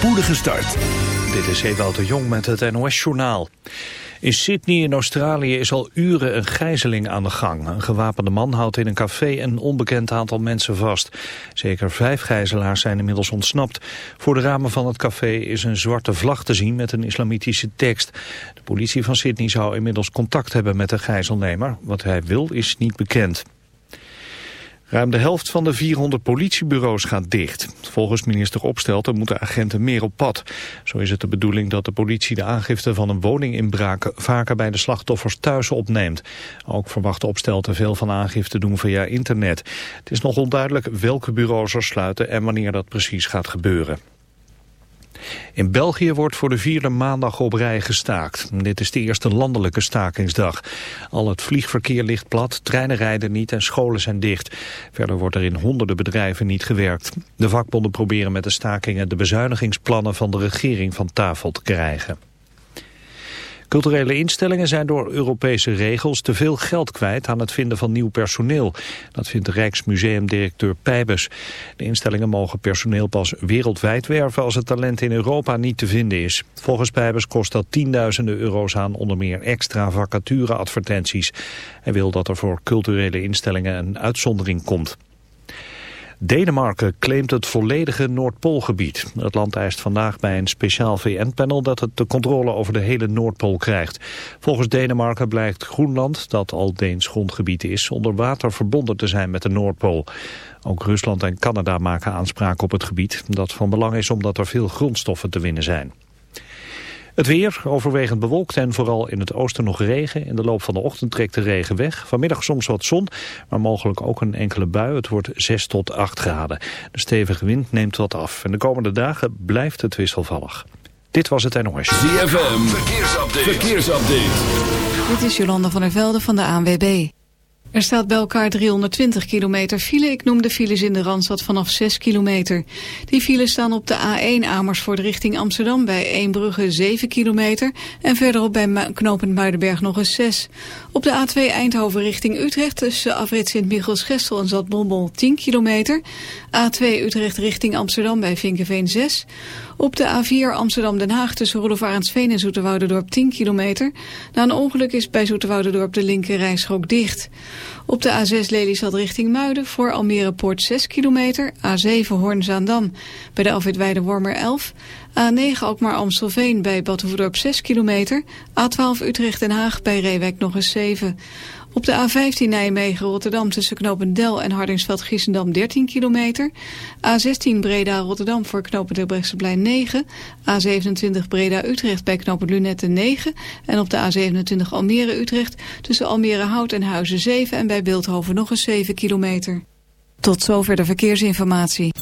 spoedige start. Dit is Ewout de Jong met het NOS-journaal. In Sydney in Australië is al uren een gijzeling aan de gang. Een gewapende man houdt in een café een onbekend aantal mensen vast. Zeker vijf gijzelaars zijn inmiddels ontsnapt. Voor de ramen van het café is een zwarte vlag te zien met een islamitische tekst. De politie van Sydney zou inmiddels contact hebben met de gijzelnemer. Wat hij wil is niet bekend. Ruim de helft van de 400 politiebureaus gaat dicht. Volgens minister Opstelten moeten agenten meer op pad. Zo is het de bedoeling dat de politie de aangifte van een woninginbraak vaker bij de slachtoffers thuis opneemt. Ook verwacht Opstelten veel van aangifte doen via internet. Het is nog onduidelijk welke bureaus er sluiten en wanneer dat precies gaat gebeuren. In België wordt voor de vierde maandag op rij gestaakt. Dit is de eerste landelijke stakingsdag. Al het vliegverkeer ligt plat, treinen rijden niet en scholen zijn dicht. Verder wordt er in honderden bedrijven niet gewerkt. De vakbonden proberen met de stakingen de bezuinigingsplannen van de regering van tafel te krijgen. Culturele instellingen zijn door Europese regels te veel geld kwijt aan het vinden van nieuw personeel. Dat vindt Rijksmuseumdirecteur Pijbus. De instellingen mogen personeel pas wereldwijd werven als het talent in Europa niet te vinden is. Volgens Pijbus kost dat tienduizenden euro's aan onder meer extra vacatureadvertenties. Hij wil dat er voor culturele instellingen een uitzondering komt. Denemarken claimt het volledige Noordpoolgebied. Het land eist vandaag bij een speciaal VN-panel dat het de controle over de hele Noordpool krijgt. Volgens Denemarken blijkt Groenland, dat al Deens grondgebied is, onder water verbonden te zijn met de Noordpool. Ook Rusland en Canada maken aanspraak op het gebied, dat van belang is omdat er veel grondstoffen te winnen zijn. Het weer, overwegend bewolkt en vooral in het oosten nog regen. In de loop van de ochtend trekt de regen weg. Vanmiddag soms wat zon, maar mogelijk ook een enkele bui. Het wordt 6 tot 8 graden. De stevige wind neemt wat af. En de komende dagen blijft het wisselvallig. Dit was het NOS. ZFM, verkeersupdate. verkeersupdate. Dit is Jolanda van der Velde van de ANWB. Er staat bij elkaar 320 kilometer file. Ik noem de files in de Randstad vanaf 6 kilometer. Die files staan op de A1 Amersfoort richting Amsterdam bij Eembrugge 7 kilometer. En verderop bij knooppunt Muidenberg nog eens 6. Op de A2 Eindhoven richting Utrecht tussen afrit Sint-Michels-Gestel en Zatbommel 10 kilometer. A2 Utrecht richting Amsterdam bij Vinkenveen 6. Op de A4 Amsterdam-Den Haag tussen Rolof en Zoeterwoudendorp 10 kilometer. Na een ongeluk is bij Zoeterwoudendorp de linker rijstrook dicht. Op de A6 Lelystad richting Muiden voor Almere Poort 6 kilometer. A7 Hoorn-Zaandam bij de Alfred Wormer 11. A9 Alkmaar Amstelveen bij Badhoevedorp 6 kilometer. A12 Utrecht-Den Haag bij Reewijk nog eens 7. Op de A15 Nijmegen-Rotterdam tussen knopen Del en Hardingsveld-Giessendam 13 kilometer. A16 Breda-Rotterdam voor knopen Terbrechtseplein 9. A27 Breda-Utrecht bij knopen Lunette 9. En op de A27 Almere-Utrecht tussen Almere-Hout en Huizen 7 en bij Beeldhoven nog eens 7 kilometer. Tot zover de verkeersinformatie.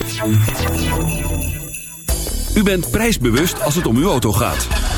U bent prijsbewust als het om uw auto gaat.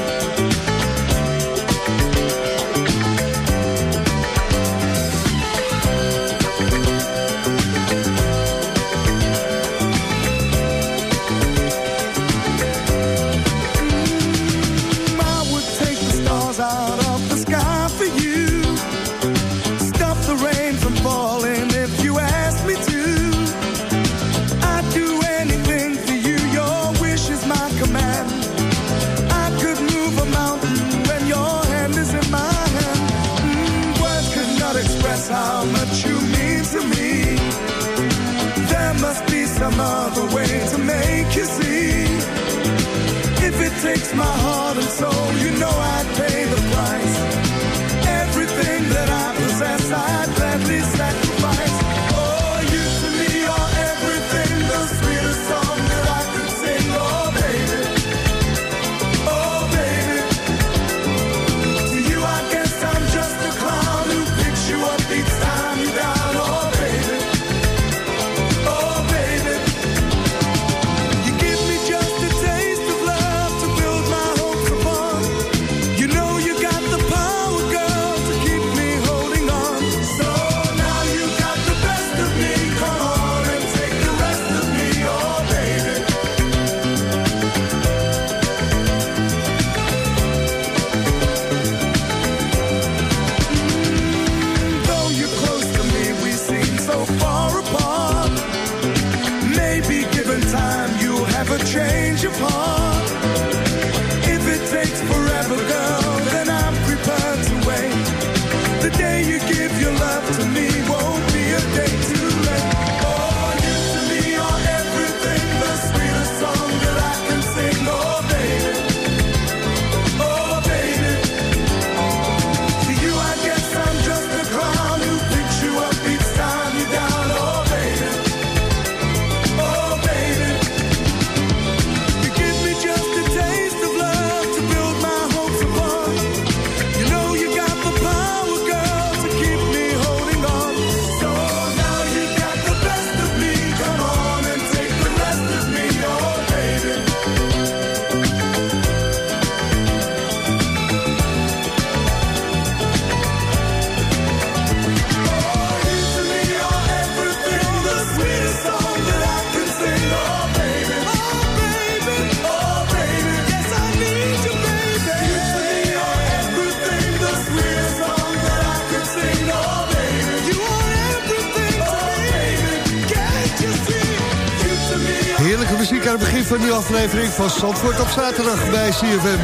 Van die aflevering van Zandvoort op zaterdag bij CFM.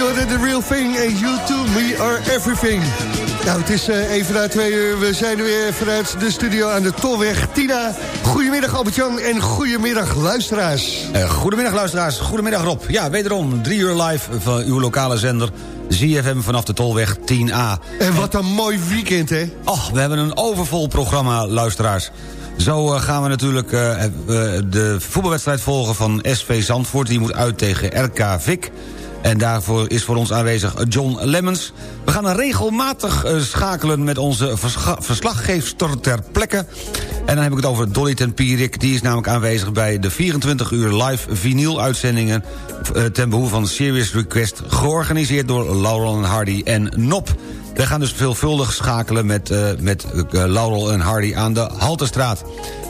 Hoorde The Real Thing en You To Me Are Everything. Nou, het is eh, even na twee uur. We zijn er weer vanuit de studio aan de Tolweg. Tina, goedemiddag Albert-Jan en goedemiddag luisteraars. Eh, goedemiddag luisteraars, goedemiddag Rob. Ja, wederom drie uur live van uw lokale zender ZFM vanaf de Tolweg 10A. En wat een mooi weekend, hè? Och, we hebben een overvol programma, luisteraars. Zo eh, gaan we natuurlijk eh, eh, de voetbalwedstrijd volgen van SV Zandvoort. Die moet uit tegen RK Vik. En daarvoor is voor ons aanwezig John Lemmens. We gaan regelmatig schakelen met onze verslaggeefster ter plekke. En dan heb ik het over Dolly ten Pierik. Die is namelijk aanwezig bij de 24 uur live vinyl-uitzendingen... ten behoeve van Serious Request... georganiseerd door Laurel en Hardy en Nop. We gaan dus veelvuldig schakelen met, eh, met eh, Laurel en Hardy aan de Haltestraat.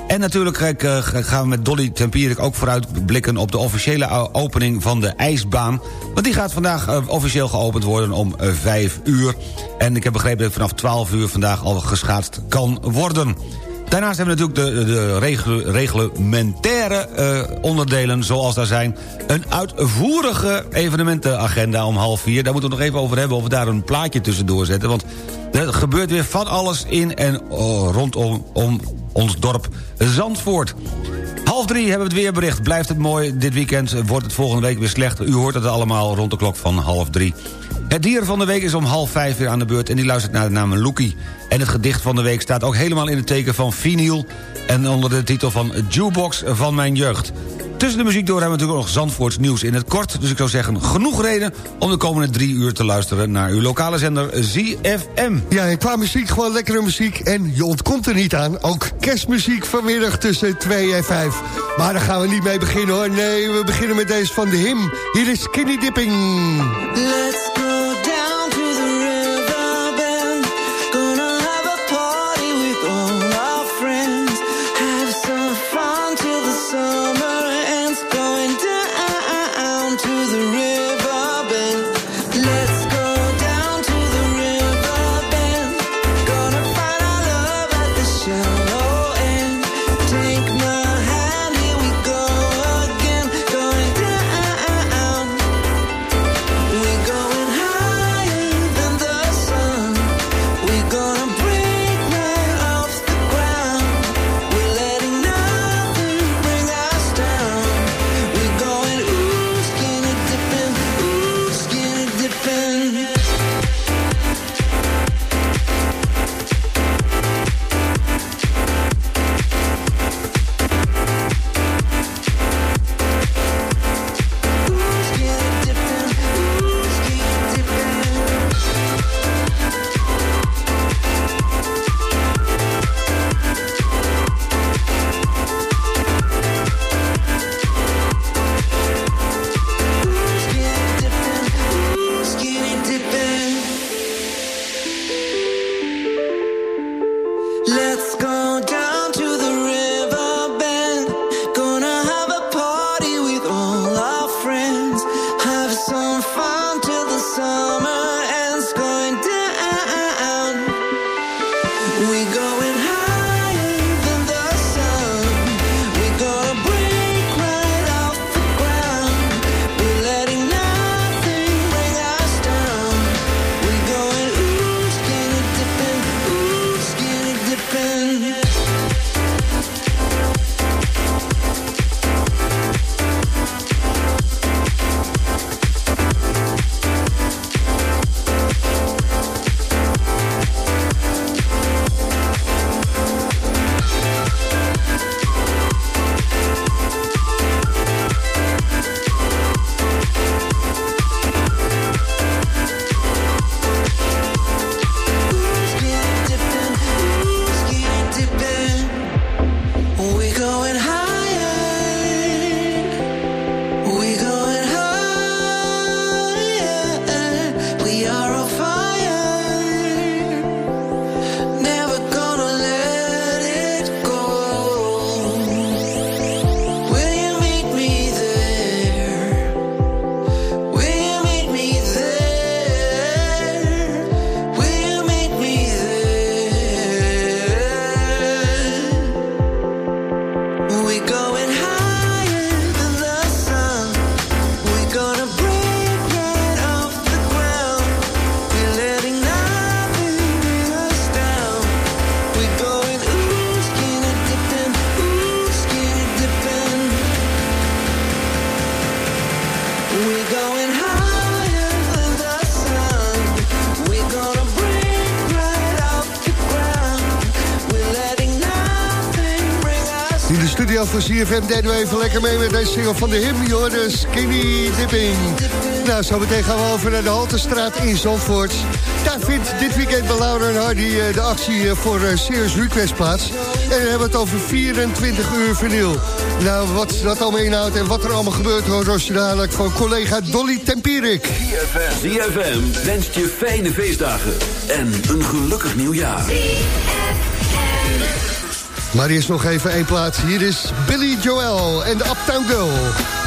En natuurlijk eh, gaan we met Dolly Tempierik ook vooruitblikken... op de officiële opening van de ijsbaan. Want die gaat vandaag officieel geopend worden om eh, 5 uur. En ik heb begrepen dat vanaf 12 uur vandaag al geschaatst kan worden. Daarnaast hebben we natuurlijk de, de reglementaire eh, onderdelen zoals daar zijn. Een uitvoerige evenementenagenda om half vier. Daar moeten we nog even over hebben of we daar een plaatje tussendoor zetten. Want er gebeurt weer van alles in en oh, rondom om ons dorp Zandvoort. Half drie hebben we het weerbericht. Blijft het mooi dit weekend, wordt het volgende week weer slecht. U hoort het allemaal rond de klok van half drie. Het dier van de week is om half vijf weer aan de beurt... en die luistert naar de naam Loekie. En het gedicht van de week staat ook helemaal in het teken van vinyl... en onder de titel van Jukebox van mijn jeugd. Tussen de muziek door hebben we natuurlijk nog Zandvoorts nieuws in het kort. Dus ik zou zeggen, genoeg reden om de komende drie uur te luisteren... naar uw lokale zender ZFM. Ja, en qua muziek gewoon lekkere muziek. En je ontkomt er niet aan. Ook kerstmuziek vanmiddag tussen 2 en 5. Maar daar gaan we niet mee beginnen hoor. Nee, we beginnen met deze van de him. Hier is Skinny Dipping. Van CFM deden we even lekker mee met deze single van de him, joh, de Skinny Dipping. Nou, zo meteen gaan we over naar de Haltestraat in Zandvoort. Daar vindt dit weekend bij Laura en Hardy eh, de actie eh, voor eh, Serious Request plaats. En dan hebben we het over 24 uur vinyl. Nou, wat dat allemaal inhoudt en wat er allemaal gebeurt... hoor je dadelijk van collega Dolly Tempierik. ZFM wenst je fijne feestdagen en een gelukkig nieuwjaar. Maar eerst nog even één plaats. Hier is Billy Joel en de Uptown Girl.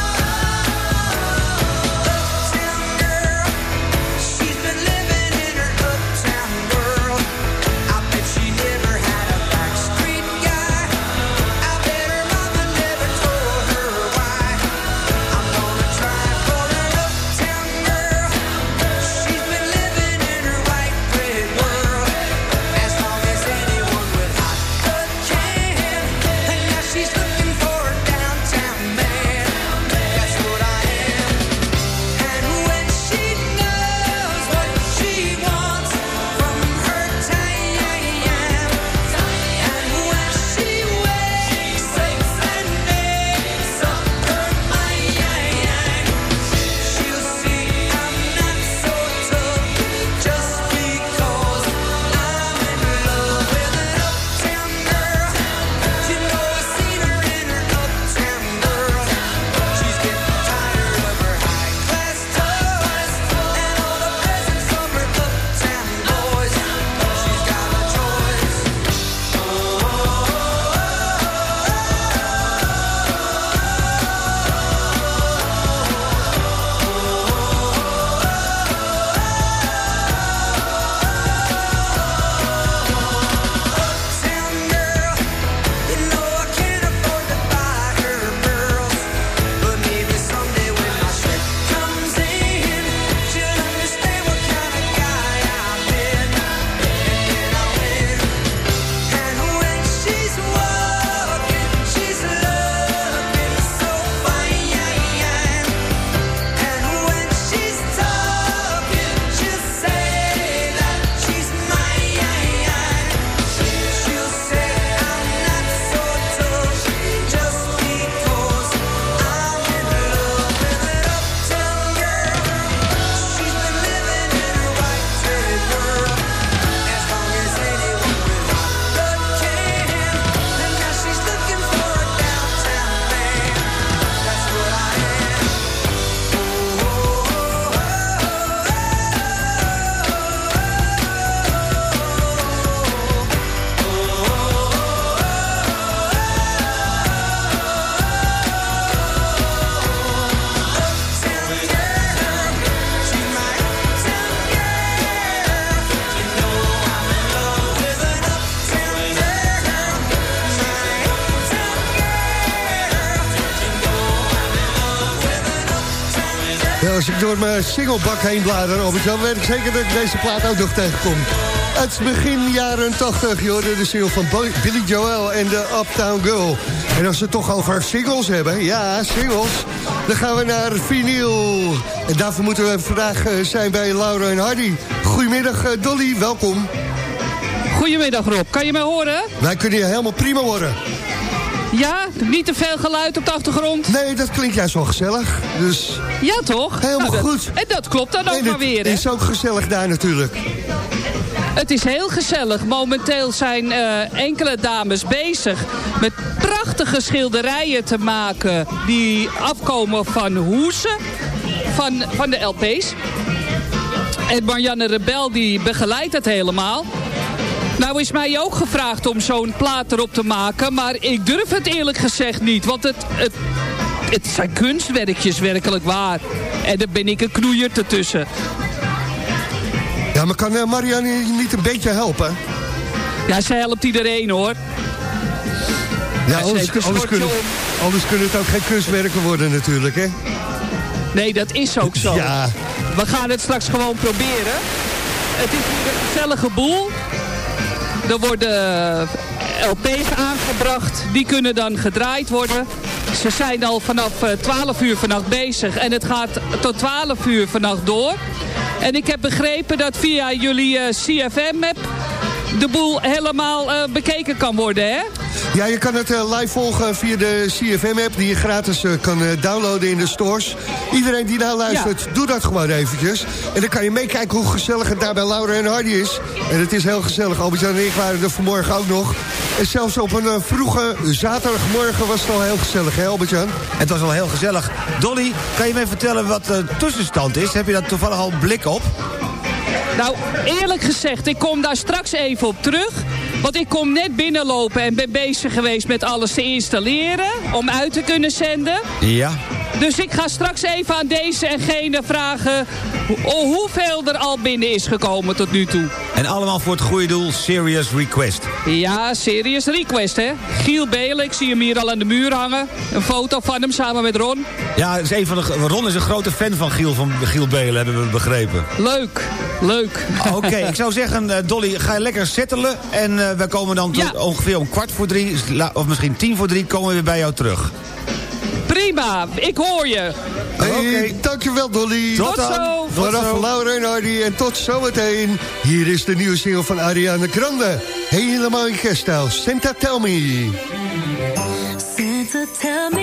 Door mijn singlebak heen blader, Albert Jan, weet ik zeker dat ik deze plaat ook nog tegenkom. Het is begin jaren 80, joh, de single van Billy Joel en de Uptown Girl. En als we het toch over singles hebben, ja, singles, dan gaan we naar vinyl. En daarvoor moeten we vandaag eh, zijn bij Laura en Hardy. Goedemiddag, eh, Dolly, welkom. Goedemiddag Rob, kan je mij horen? Wij kunnen je helemaal prima horen. Ja, niet te veel geluid op de achtergrond? Nee, dat klinkt juist wel gezellig. Dus Ja toch? Helemaal Nou, dat- goed. En dat klopt dan ook maar het weer. Hè? is ook gezellig daar natuurlijk. Het is heel gezellig. Momenteel zijn eh, enkele dames bezig met prachtige schilderijen te maken... die afkomen van hoesen, van, van de LP's. En Marianne Rebel die begeleidt het helemaal. Nou is mij ook gevraagd om zo'n plaat erop te maken... maar ik durf het eerlijk gezegd niet, want het... het het zijn kunstwerkjes, werkelijk waar. En daar ben ik een knoeier ertussen. Ja, maar kan eh, Marianne niet een beetje helpen? Ja, ze helpt iedereen hoor. Ja, anders, kunnen, anders kunnen het ook geen kunstwerken worden natuurlijk, hè? Nee, dat is ook zo. Ja. We gaan het straks gewoon proberen. Het is een gezellige boel. Er worden LP's aangebracht. Die kunnen dan gedraaid worden. Ze zijn al vanaf eh, 12 uur vannacht bezig. En het gaat tot 12 uur vannacht door. En ik heb begrepen dat via jullie eh, CFM-map de boel helemaal eh, bekeken kan worden, hè? Ja, je kan het eh, live volgen via de CFM-app... die je gratis eh, kan eh, downloaden in de stores. Iedereen die nou luistert, doe dat gewoon eventjes. En dan kan je meekijken hoe gezellig het daar bij Laura en Hardy is. En het is heel gezellig. Albert-Jan en ik waren er vanmorgen ook nog. En zelfs op een eh, vroege zaterdagmorgen was het al heel gezellig, hè Albert-Jan? Het was wel heel gezellig. Dolly, kan je mij vertellen wat de tussenstand is? Heb je daar toevallig al blik op? Nou, eerlijk gezegd, ik kom daar straks even op terug. Want ik kom net binnenlopen en ben bezig geweest met alles te installeren. Om uit te kunnen zenden. Ja. Dus ik ga straks even aan deze en gene vragen hoe- hoeveel er al binnen is gekomen tot nu toe. En allemaal voor het goede doel, Serious Request. Ja, serious request hè. Giel Belen, ik zie hem hier al aan de muur hangen. Een foto van hem samen met Ron. Ja, is een van de, Ron is een grote fan van Giel, van Giel Belen, hebben we begrepen. Leuk, leuk. Oké, ik zou zeggen, eh, Dolly, ga je lekker settelen. En eh, we komen dan tot Ja. ongeveer om kwart voor drie, of misschien tien voor drie, komen we weer bij jou terug. Prima, ik hoor je. Hey, dankjewel Dolly. Tot zo. Vanaf. Laura en Hardy en tot zometeen. Hier is de nieuwe single van Ariana Grande. Helemaal in kerststijl. Santa Tell Me. Santa, tell me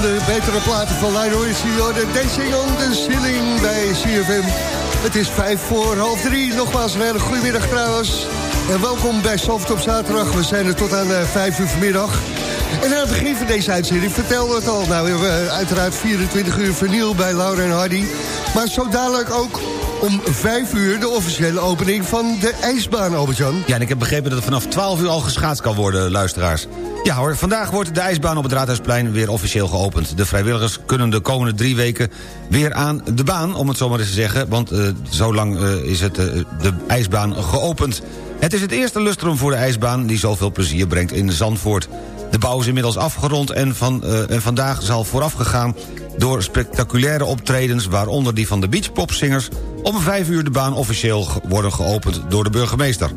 de betere platen van Lionel Richie. hoor. De Dancing on the bij CFM. Het is vijf voor half drie. Nogmaals een hele goede middag trouwens. En welkom bij Soft op zaterdag. We zijn er tot aan eh, vijf uur vanmiddag. En aan het begin van deze uitzending vertelden we het al. Nou, we hebben eh, uiteraard 24 uur vernieuw bij Laura en Hardy. Maar zo dadelijk ook om vijf uur de officiële opening van de ijsbaan, Albert-Jan. Ja, en ik heb begrepen dat er vanaf 12 uur al geschaatst kan worden, luisteraars. Ja hoor, vandaag wordt de ijsbaan op het Raadhuisplein weer officieel geopend. De vrijwilligers kunnen de komende drie weken weer aan de baan, om het zo maar eens te zeggen. Want uh, zo lang uh, is het, uh, de ijsbaan geopend. Het is het eerste lustrum voor de ijsbaan die zoveel plezier brengt in Zandvoort. De bouw is inmiddels afgerond en, van, en vandaag zal voorafgegaan door spectaculaire optredens... waaronder die van de beachpopzingers... om vijf uur de baan officieel worden geopend door de burgemeester.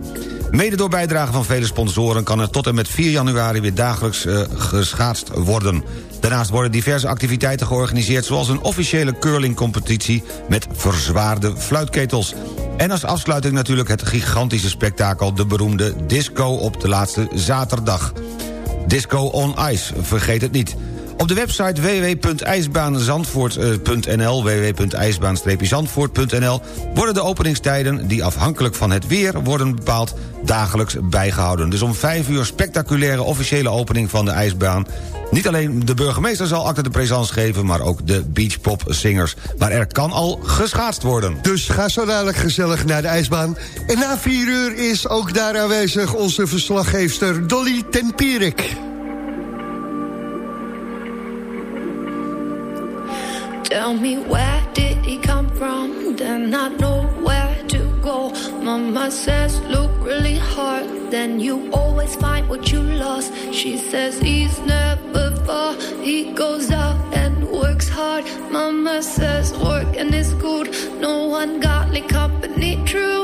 Mede door bijdrage van vele sponsoren kan er tot en met 4 januari weer dagelijks uh, geschaatst worden. Daarnaast worden diverse activiteiten georganiseerd... zoals een officiële curlingcompetitie met verzwaarde fluitketels. En als afsluiting natuurlijk het gigantische spektakel... de beroemde disco op de laatste zaterdag. Disco on Ice, vergeet het niet. Op de website www.ijsbaanzandvoort.nl www.ijsbaan-zandvoort.nl worden de openingstijden, die afhankelijk van het weer worden bepaald, dagelijks bijgehouden. Dus om vijf uur spectaculaire officiële opening van de ijsbaan. Niet alleen de burgemeester zal acte de présence geven... maar ook de beachpopzingers. Maar er kan al geschaatst worden. Dus ga zo dadelijk gezellig naar de ijsbaan. En na vier uur is ook daar aanwezig onze verslaggeefster Dolly Tempierik. Tell me where did he come from? Then I know where to go. Mama says, look really hard. Then you always find what you lost. She says he's never far. He goes out and works hard. Mama says working is good. No ungodly company, true.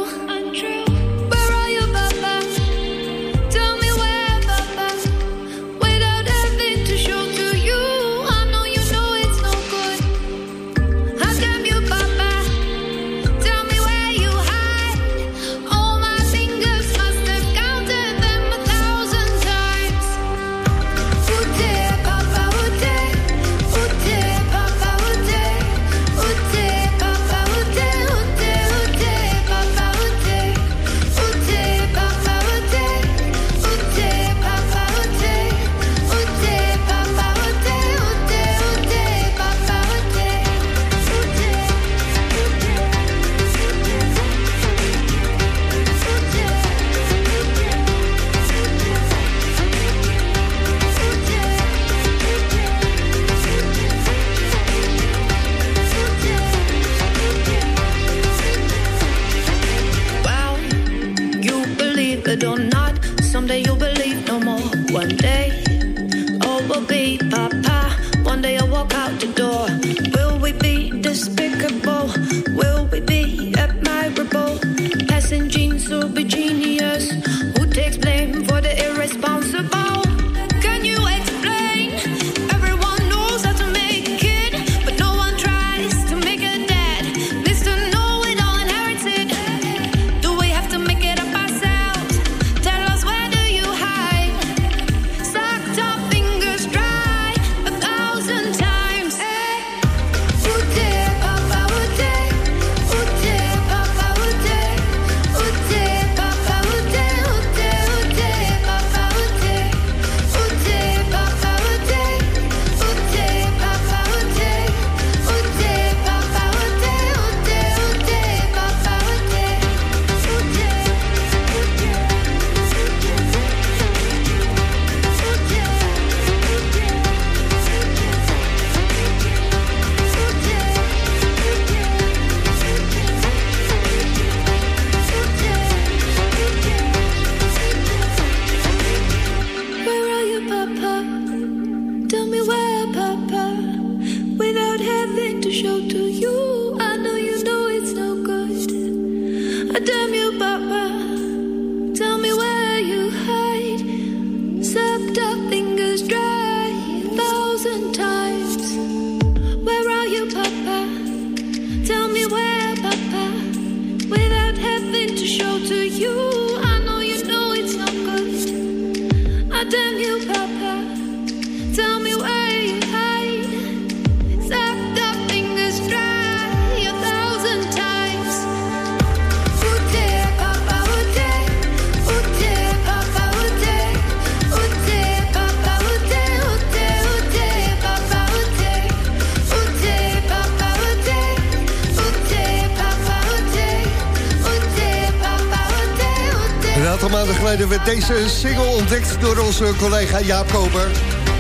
Geleden werd deze single ontdekt door onze collega Jaap Koper.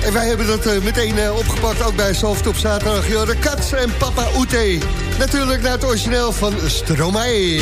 En wij hebben dat eh, meteen eh, opgepakt, ook bij Soft op zaterdag. Jorde Katz en Papa Oete. Natuurlijk naar het origineel van Stromae.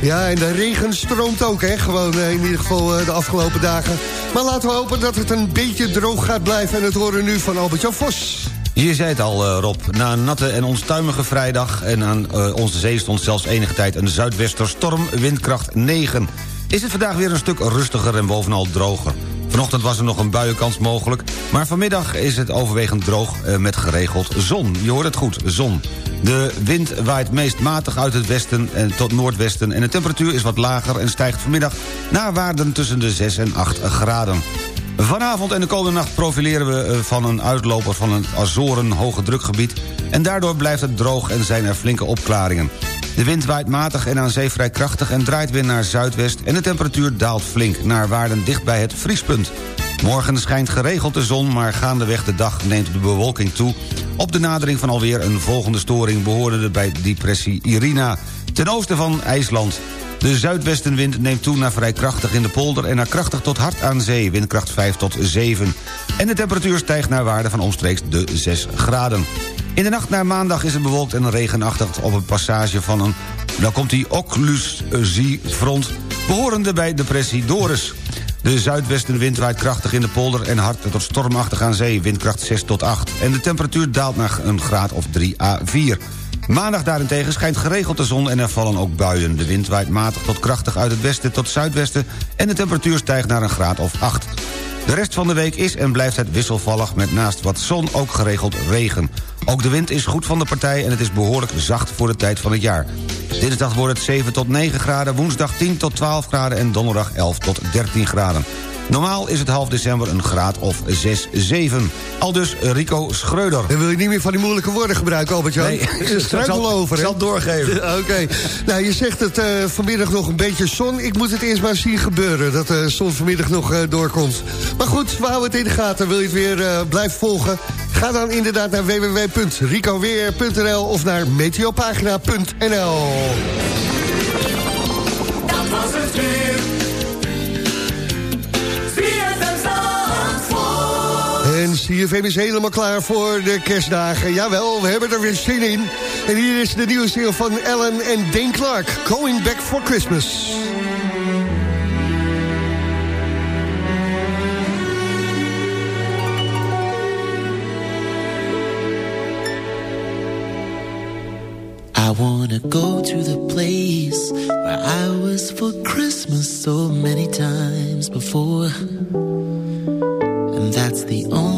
Ja, en de regen stroomt ook, hè? Gewoon eh, in ieder geval de afgelopen dagen. Maar laten we hopen dat het een beetje droog gaat blijven. En het horen nu van Albert-Jan Vos. Je zei het al, eh, Rob. Na een natte en onstuimige vrijdag... en aan eh, onze zee stond zelfs enige tijd een zuidwesterstorm... windkracht 9. Is het vandaag weer een stuk rustiger en bovenal droger. Vanochtend was er nog een buienkans mogelijk... maar vanmiddag is het overwegend droog eh, met geregeld zon. Je hoort het goed, zon. De wind waait meest matig uit het westen en tot noordwesten... en de temperatuur is wat lager en stijgt vanmiddag... naar waarden tussen de 6 en 8 graden. Vanavond en de komende nacht profileren we eh, van een uitloper van het Azoren hoge drukgebied... en daardoor blijft het droog en zijn er flinke opklaringen. De wind waait matig en aan zee vrij krachtig en draait weer naar zuidwest... en de temperatuur daalt flink naar waarden dicht bij het vriespunt. Morgen schijnt geregeld de zon, maar gaandeweg de dag neemt de bewolking toe... op de nadering van alweer een volgende storing behorende bij depressie Irina... ten oosten van IJsland. De zuidwestenwind neemt toe naar vrij krachtig in de polder... en naar krachtig tot hard aan zee, windkracht 5 tot 7. En de temperatuur stijgt naar waarde van omstreeks de 6 graden. In de nacht naar maandag is het bewolkt en regenachtig... op een passage van een, nou komt die occlusiefront... behorende bij depressie Doris. De zuidwestenwind waait krachtig in de polder... en hard tot stormachtig aan zee, windkracht 6 tot 8. En de temperatuur daalt naar een graad of 3 à 4. Maandag daarentegen schijnt geregeld de zon en er vallen ook buien. De wind waait matig tot krachtig uit het westen tot zuidwesten... en de temperatuur stijgt naar een graad of 8. De rest van de week is en blijft het wisselvallig... met naast wat zon ook geregeld regen. Ook de wind is goed van de partij en het is behoorlijk zacht voor de tijd van het jaar. Dinsdag wordt het 7 tot 9 graden, woensdag 10 tot 12 graden... en donderdag 11 tot 13 graden. Normaal is het half december een graad of 6, 7. Al dus Rico Schreuder. En wil je niet meer van die moeilijke woorden gebruiken, Albert-Jan? Nee. Zal- over, hè? zal het doorgeven. Oké. Nou, je zegt het eh, vanmiddag nog een beetje zon. Ik moet het eerst maar zien gebeuren, dat de zon vanmiddag nog eh, doorkomt. Maar goed, we houden het in de gaten. Wil je het weer eh, blijven volgen? Ga dan inderdaad naar www.ricoweer.nl of naar meteopagina.nl. Dat was het weer. CFM is helemaal klaar voor de kerstdagen. Jawel, we hebben er weer zin in. En hier is de nieuwe single van Ellen en Dane Clark. Going Back for Christmas. I wanna go to the place where I was for Christmas so many times before. And that's the only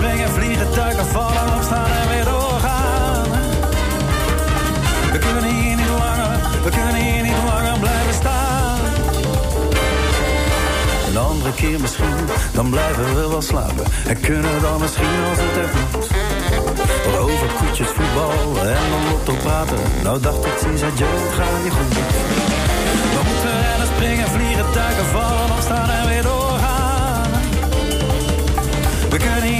Springen, vliegen, duiken, vallen, opstaan en weer doorgaan. We kunnen hier niet langer, we kunnen hier niet langer blijven staan. Een andere keer misschien, dan blijven we wel slapen. En kunnen dan misschien als het moet. Over koetjes, voetbal en dan lotto praten. Nou dacht ik, zie adieu, het gaat je goed. We moeten rennen, springen, vliegen, duiken, vallen, opstaan en weer doorgaan. We kunnen niet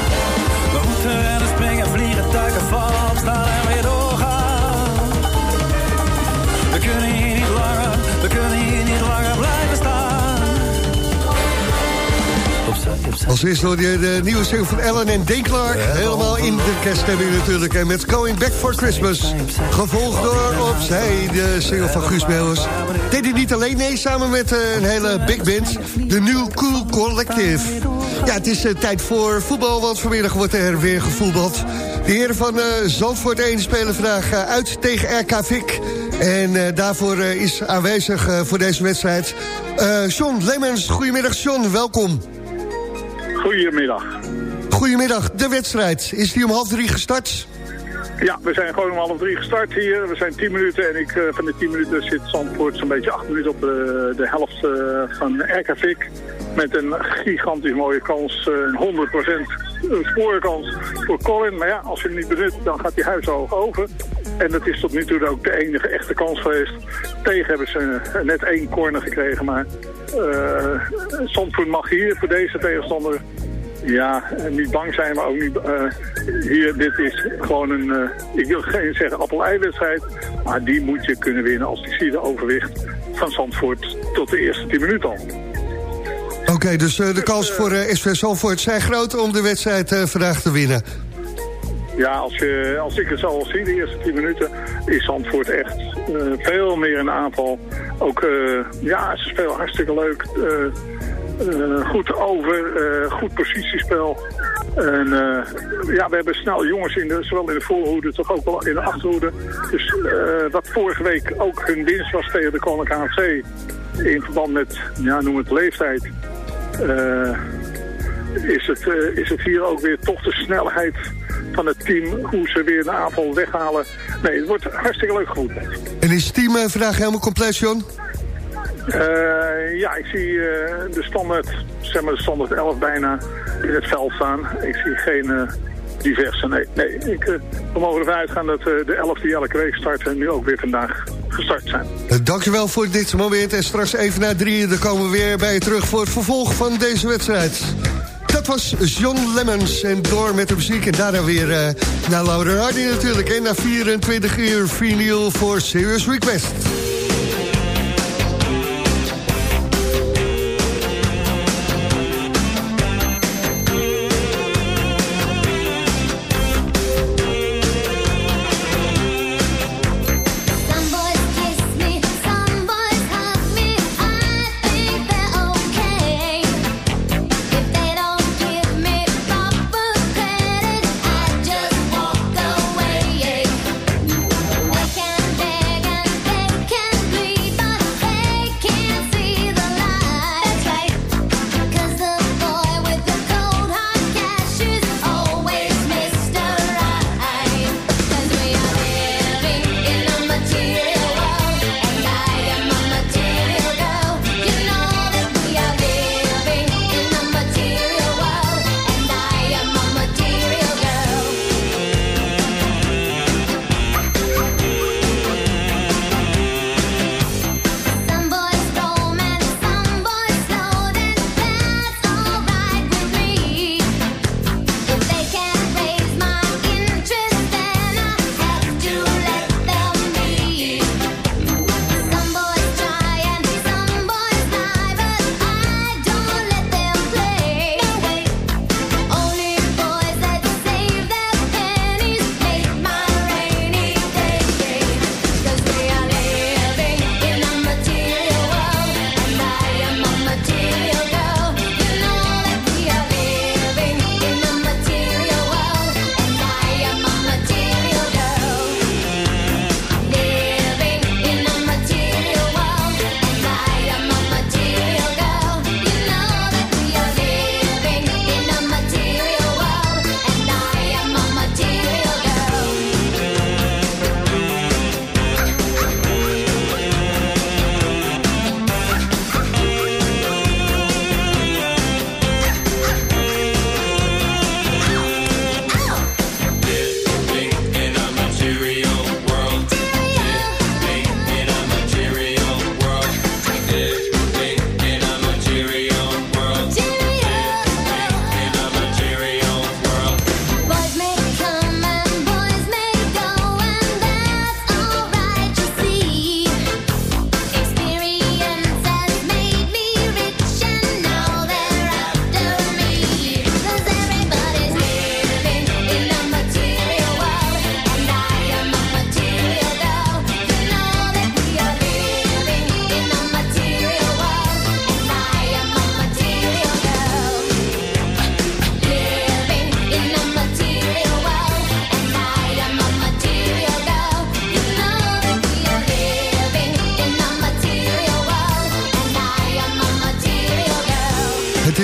We moeten rennen, springen, vliegen, duiken, vallen, opstaan en weer doorgaan. We kunnen hier niet langer, we kunnen hier niet langer blijven staan. Opzij, opzij, Als eerste hoor je de nieuwe single van Ellen en Dane Clark. Helemaal in de kerststemming natuurlijk. En met Going Back for Christmas. Gevolgd door Opzij, de single van Guus Meeuwers. Deed hij niet alleen, nee, samen met eh, een hele big band. De New Cool Collective. Ja, het is eh, tijd voor voetbal, want vanmiddag wordt er weer gevoetbald. De heren van eh, Zandvoort 1 spelen vandaag eh, uit tegen RK Vic. En daarvoor is aanwezig voor deze wedstrijd John Lemmens. Goedemiddag John, welkom. Goedemiddag. Goedemiddag, de wedstrijd. Is die om half drie gestart? Ja, we zijn gewoon om half drie gestart hier. We zijn tien minuten en ik, van de tien minuten zit Zandvoort zo'n beetje acht minuten op de, de helft van RKVIC. Met een gigantisch mooie kans, eh, een 100% een sporenkans voor Colin. Maar ja, als je hem niet benut, dan gaat hij huishoog over. En dat is tot nu toe ook de enige echte kans geweest. Tegen hebben ze eh, net één corner gekregen, maar eh Zandvoort mag hier voor deze tegenstander ja, eh, niet bang zijn, maar ook niet... eh, hier, dit is gewoon een, eh, ik wil geen zeggen appel-ei-wedstrijd, maar die moet je kunnen winnen als die zie de overwicht van Zandvoort tot de eerste 10 minuten al. Oké, dus eh, de kans voor eh, SV Zandvoort zijn groot om de wedstrijd eh, vandaag te winnen. Ja, als, je, als ik het zo al zie, de eerste 10 minuten, is Zandvoort echt veel meer in aanval. Ook, ja, ze spelen hartstikke leuk. goed over, goed positiespel. En ja, we hebben snel jongens in de, zowel in de voorhoede, toch ook wel in de achterhoede. Dus wat vorige week ook hun winst was tegen de Koninklijke AFC, in verband met, ja, noem het leeftijd, is, het, eh, is het hier ook weer toch de snelheid van het team, hoe ze weer de aanval weghalen. Nee, het wordt hartstikke leuk gevoetbald. En is het team eh, vandaag helemaal compleet, John? Eh, ja, ik zie eh, de standaard, zeg maar de standaard 11 bijna in het veld staan. Ik zie geen eh, diverse, nee. nee ik, eh, we mogen ervan uitgaan dat eh, de 11 die elke week starten nu ook weer vandaag gestart zijn. Eh, Dankjewel voor dit moment. En straks even na drieën, dan komen we weer bij je terug voor het vervolg van deze wedstrijd. Dat was John Lemmens en door met de muziek. En daarna weer eh, naar Laura Hardy natuurlijk. En na 24 uur vinyl voor Serious Request.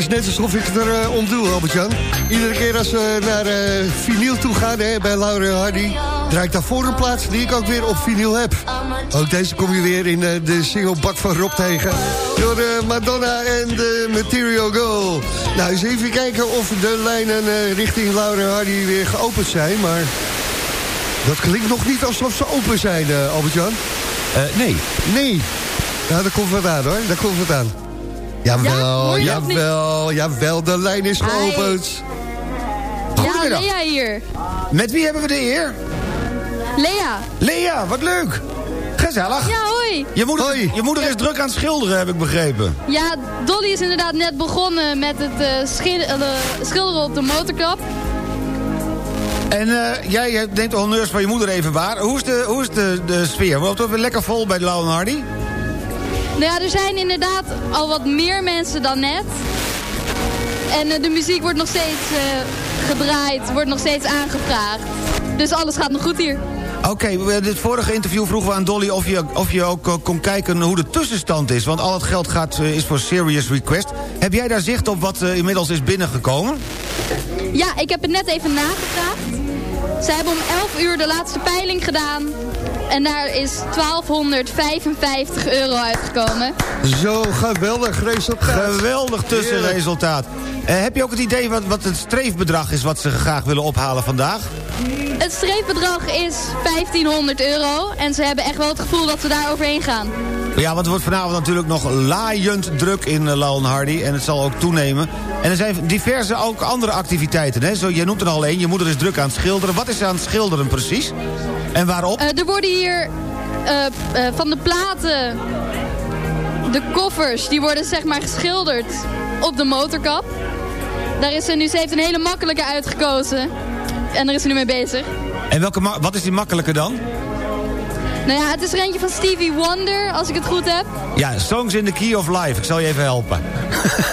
Net alsof ik het er eh, om doe, Albert-Jan. Iedere keer als we naar eh vinyl toe gaan, hè, bij Laura Hardy... draai ik daarvoor een plaats die ik ook weer op vinyl heb. Ook deze kom je weer in eh, de single Bak van Rob tegen. Door Madonna en de Material Girl. Nou, eens even kijken of de lijnen richting Laura Hardy weer geopend zijn. Maar dat klinkt nog niet alsof ze open zijn, Albert-Jan. nee. Nee. Nou, daar komt wat aan hoor, daar komt wat aan. Jawel, niet? jawel, jawel, de lijn is geopend. Ja, Lea hier. Met wie hebben we de eer? Lea. Lea, wat leuk. Gezellig. Ja, hoi. Je moeder, je moeder is druk aan het schilderen, heb ik begrepen. Ja, Dolly is inderdaad net begonnen met het eh, schil- eh, schilderen op de motorkap. En eh, jij neemt de honneurs van je moeder even waar. Hoe is de, hoe is de, de sfeer? Wordt het weer lekker vol bij Lauw Hardy? Nou ja, er zijn inderdaad al wat meer mensen dan net. En eh, de muziek wordt nog steeds eh, gedraaid, wordt nog steeds aangevraagd. Dus alles gaat nog goed hier. Oké, dit vorige interview vroegen we aan Dolly of je, of je ook eh, kon kijken hoe de tussenstand is. Want al het geld gaat, is voor Serious Request. Heb jij daar zicht op wat inmiddels is binnengekomen? Ja, ik heb het net even nagevraagd. Zij hebben om 11 uur de laatste peiling gedaan. En daar is 1255 euro uitgekomen. Zo, geweldig resultaat. Geweldig tussenresultaat. Eh, heb je ook het idee wat, wat het streefbedrag is wat ze graag willen ophalen vandaag? Het streefbedrag is 1500 euro. En ze hebben echt wel het gevoel dat ze daar overheen gaan. Ja, want het wordt vanavond natuurlijk nog laaiend druk in uh, Lawn Hardy. En het zal ook toenemen. En er zijn diverse ook andere activiteiten. Hè? Zo, je noemt er al één. Je moeder is druk aan het schilderen. Wat is ze aan het schilderen precies? En waarop? Eh, er worden hier eh, eh, van de platen, de koffers, die worden zeg maar geschilderd op de motorkap. Daar is ze nu, ze heeft een hele makkelijke uitgekozen. En daar is ze nu mee bezig. En welke wat is die makkelijke dan? Nou ja, het is er eentje van Stevie Wonder, als ik het goed heb. Ja, Songs in the Key of Life. Ik zal je even helpen.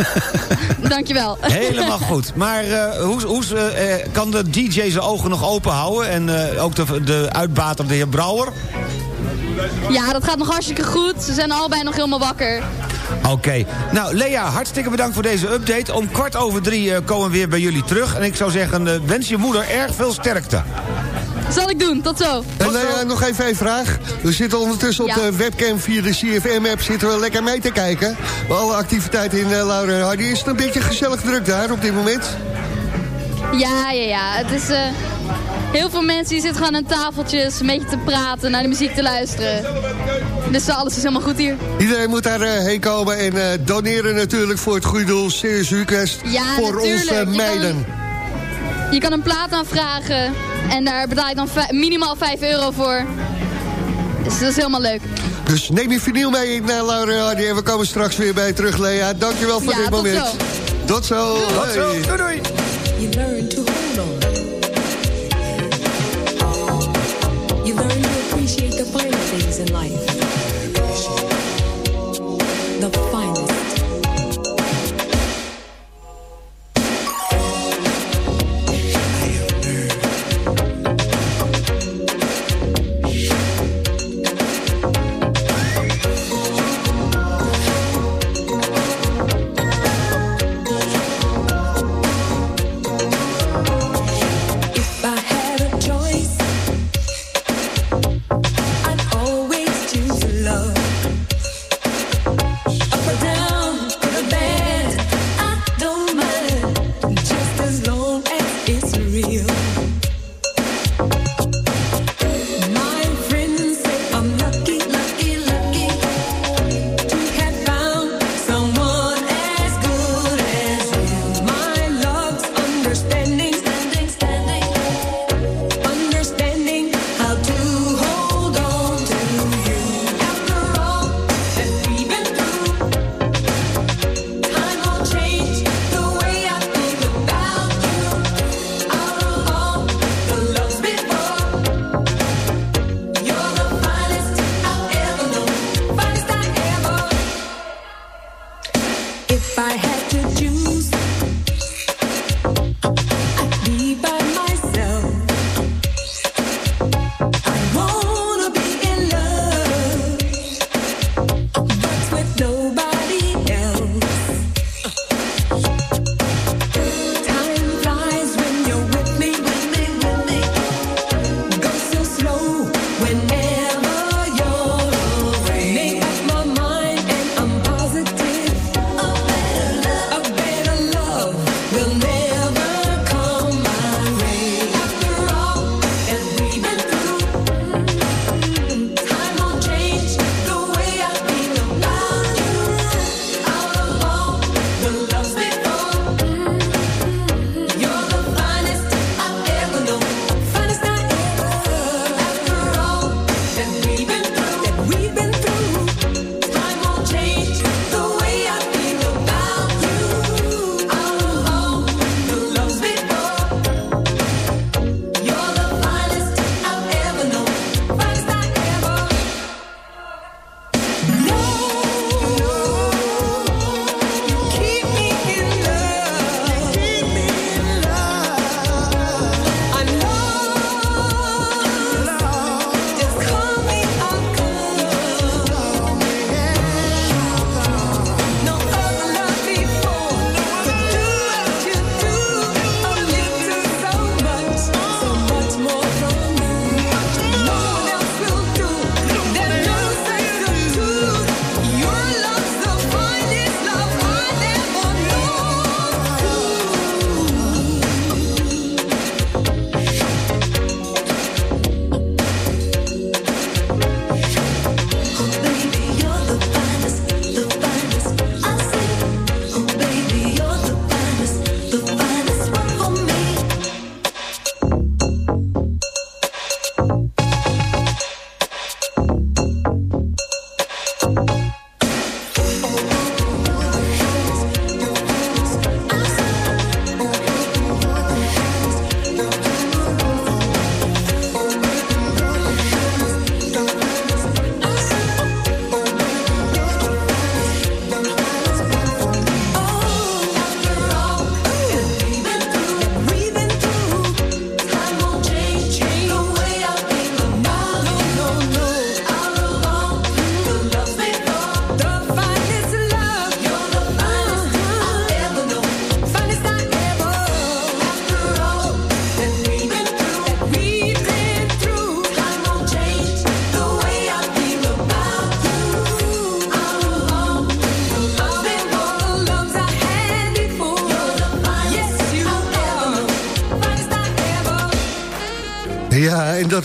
Dankjewel. Helemaal goed. Maar eh, hoe, hoe eh, eh, kan de DJ zijn ogen nog open houden? En ook de, de uitbater, de heer Brouwer? Ja, dat gaat nog hartstikke goed. Ze zijn allebei nog helemaal wakker. Oké. Nou, Lea, hartstikke bedankt voor deze update. Om kwart over drie komen we weer bij jullie terug. En ik zou zeggen, wens je moeder erg veel sterkte. Zal ik doen, tot zo. En eh, nog even een vraag. We zitten ondertussen op de webcam via de CFM-app... zitten we lekker mee te kijken. Bij alle activiteiten in uh, Laura en Hardy. Is het een beetje gezellig druk daar op dit moment? Ja, ja, ja. Het is... eh, heel veel mensen die zitten gewoon aan tafeltjes een beetje te praten, naar de muziek te luisteren. Dus alles is helemaal goed hier. Iedereen moet daar heen komen en eh, doneren natuurlijk voor het goede doel. Serious Request Ja, voor natuurlijk. onze Je kan- meiden. Je kan een plaat aanvragen en daar betaal je dan minimaal 5 euro voor. Dus dat is helemaal leuk. Dus neem je vinyl mee naar Laura en Hardy... en we komen straks weer bij je terug, Lea. Dankjewel voor Ja, dit tot moment. zo. Tot zo. Tot zo. Doei, doei. You learn to hold on. You learn to appreciate the finer things in life. The.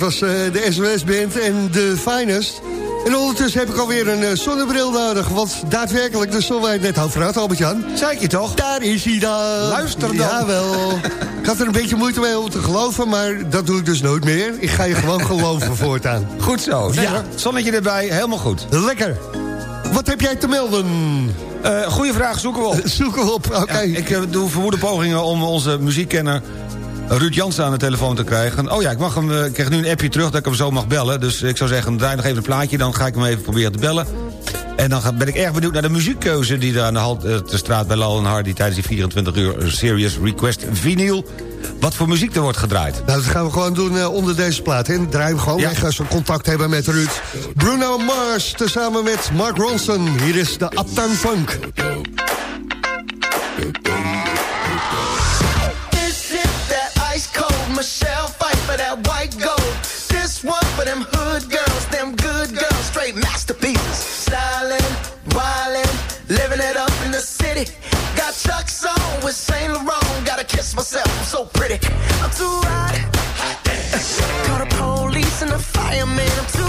Was eh, de SOS-band en de Finest. En ondertussen heb ik alweer een eh, zonnebril nodig. Want daadwerkelijk, de zon waar je het net over had, Albert-Jan. Zei ik je toch? Daar is hij dan. Luister dan. Jawel. ik had er een beetje moeite mee om te geloven, maar dat doe ik dus nooit meer. Ik ga je gewoon geloven voortaan. Goed zo. Ja. Zonnetje erbij, helemaal goed. Lekker. Wat heb jij te melden? Eh goeie vraag, zoeken we op. Zoeken we op, oké. Ja, ik doe verwoede pogingen om onze muziekkenner Ruud Jansen aan de telefoon te krijgen. Oh ja, ik, mag hem, eh, ik krijg nu een appje terug dat ik hem zo mag bellen. Dus ik zou zeggen, draai nog even een plaatje, dan ga ik hem even proberen te bellen. En dan ben ik erg benieuwd naar de muziekkeuze... die er aan de, halt, eh, de straat bij Lal en Hardy... tijdens die 24 uur Serious Request Vinyl... wat voor muziek er wordt gedraaid. Nou, dat gaan we gewoon doen eh, onder deze plaat. En draaien we gewoon Ja. weg als we contact hebben met Ruud. Bruno Mars, tezamen met Mark Ronson. Hier is de Uptown Funk. Michelle fight for that white gold. This one for them hood girls, them good girls, straight masterpieces. Stylin', wildin', living it up in the city. Got Chuck's on with Saint Laurent. Gotta kiss myself, I'm so pretty. I'm too hot. Call the police and the fireman. I'm too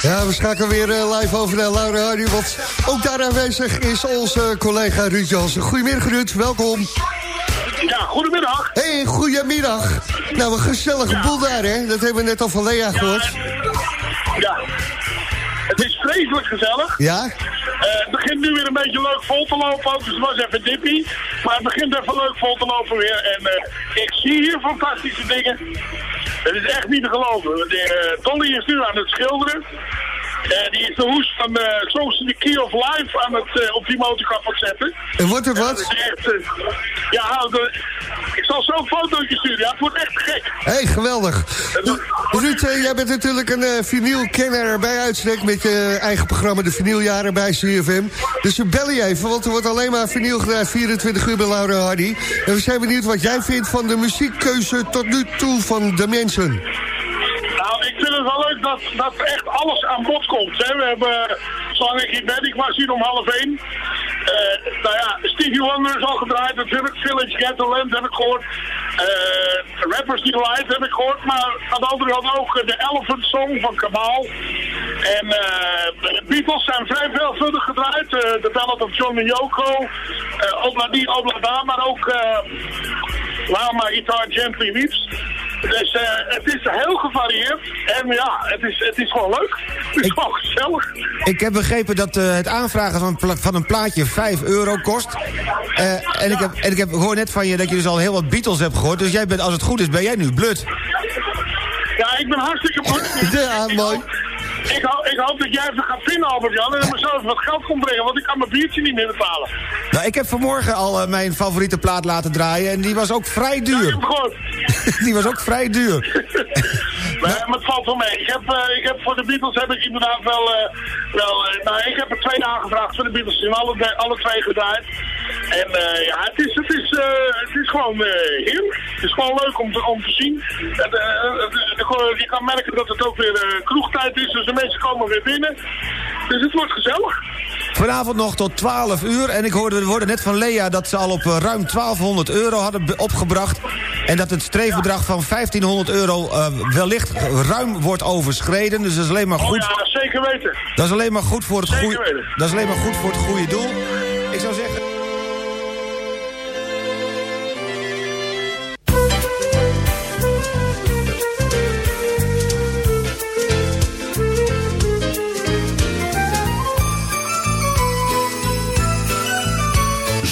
Ja, we schakelen weer eh, live over naar Laura Hardy. Want ook daar aanwezig is onze collega Ruud Jansen. Goedemiddag Ruud, welkom. Ja, goedemiddag. Hey, goedemiddag. Nou, een gezellige boel daar, hè? Dat hebben we net al van Lea gehoord. Ja. Het is vreselijk gezellig. Ja? Eh, het begint nu weer een beetje leuk vol te lopen ook, dus het was even dippie. Maar het begint even leuk vol te lopen weer. En eh, ik zie hier fantastische dingen. Het is echt niet te geloven. De, Dolly is nu aan het schilderen. Eh, die is de hoes van uh, Zoals the Key of Life aan het, eh, op die motorkap zetten. En wordt het wat? is echt, eh, ja, de- ik zal zo een fotootje sturen. Ja, het wordt echt gek. Hé, hey, geweldig. Ruud, jij bent natuurlijk een eh vinylkenner bij uitstek... met je eigen programma De Vinyljaren bij CFM. Dus we bellen je even, want er wordt alleen maar vinyl gedraaid... 24 uur bij Laura Hardy. En we zijn benieuwd wat jij vindt van de muziekkeuze tot nu toe van de mensen. Nou, ik vind het wel leuk dat, dat echt alles aan bod komt. We hebben, zolang ik hier ben, ik was hier om half één. Eh, nou ja, Stevie Wonder is al gedraaid, natuurlijk. Village Ghettoland heb ik gehoord. Eh, Rappers Delight heb ik gehoord. Maar aan de andere kant ook eh, de Elephant Song van Kamal. En Beatles zijn vrij veelvuldig gedraaid. De Ballad of John en Yoko. Uh, Obladi, Oblada, maar ook... My Guitar Gently Weeps. Dus eh, het is heel gevarieerd. En ja, het is, het is gewoon leuk. Het is gewoon gezellig. Ik heb begrepen dat eh, het aanvragen van, van een plaatje 5 euro kost. Eh, en ik, heb, en ik, heb, ik hoor net van je dat je dus al heel wat Beatles hebt gehoord. Dus jij bent, als het goed is, ben jij nu blut. Ja, ik ben hartstikke benieuwd. Ja, mooi. Ik, ho- ik hoop dat jij even gaat vinden, Albert-Jan. En dat me zo even wat geld komt brengen. Want ik kan mijn biertje niet meer betalen. Nou, ik heb vanmorgen al eh, mijn favoriete plaat laten draaien. En die was ook vrij duur. die was ook vrij duur. Maar, maar het valt wel mee. Ik heb, eh, ik heb voor de Beatles heb ik inderdaad wel... eh, wel nou, ik heb er twee aangevraagd voor de Beatles. Die alle, alle twee gedraaid. En eh, ja, het is, het is, eh, het is gewoon eh heerlijk. Het is gewoon leuk om te, om te zien. Het, je kan merken dat het ook weer kroegtijd is. Dus de mensen komen weer binnen. Dus het wordt gezellig. Vanavond nog tot 12 uur. En ik hoorde, we hoorden net van Lea dat ze al op ruim 1200 euro hadden opgebracht. En dat het streefbedrag van 1500 euro wellicht ruim wordt overschreden. Dus dat is alleen maar Oh goed. ja, zeker weten. Dat is alleen maar goed voor het goede. weten. Dat is alleen maar goed voor het goede doel. Ik zou zeggen.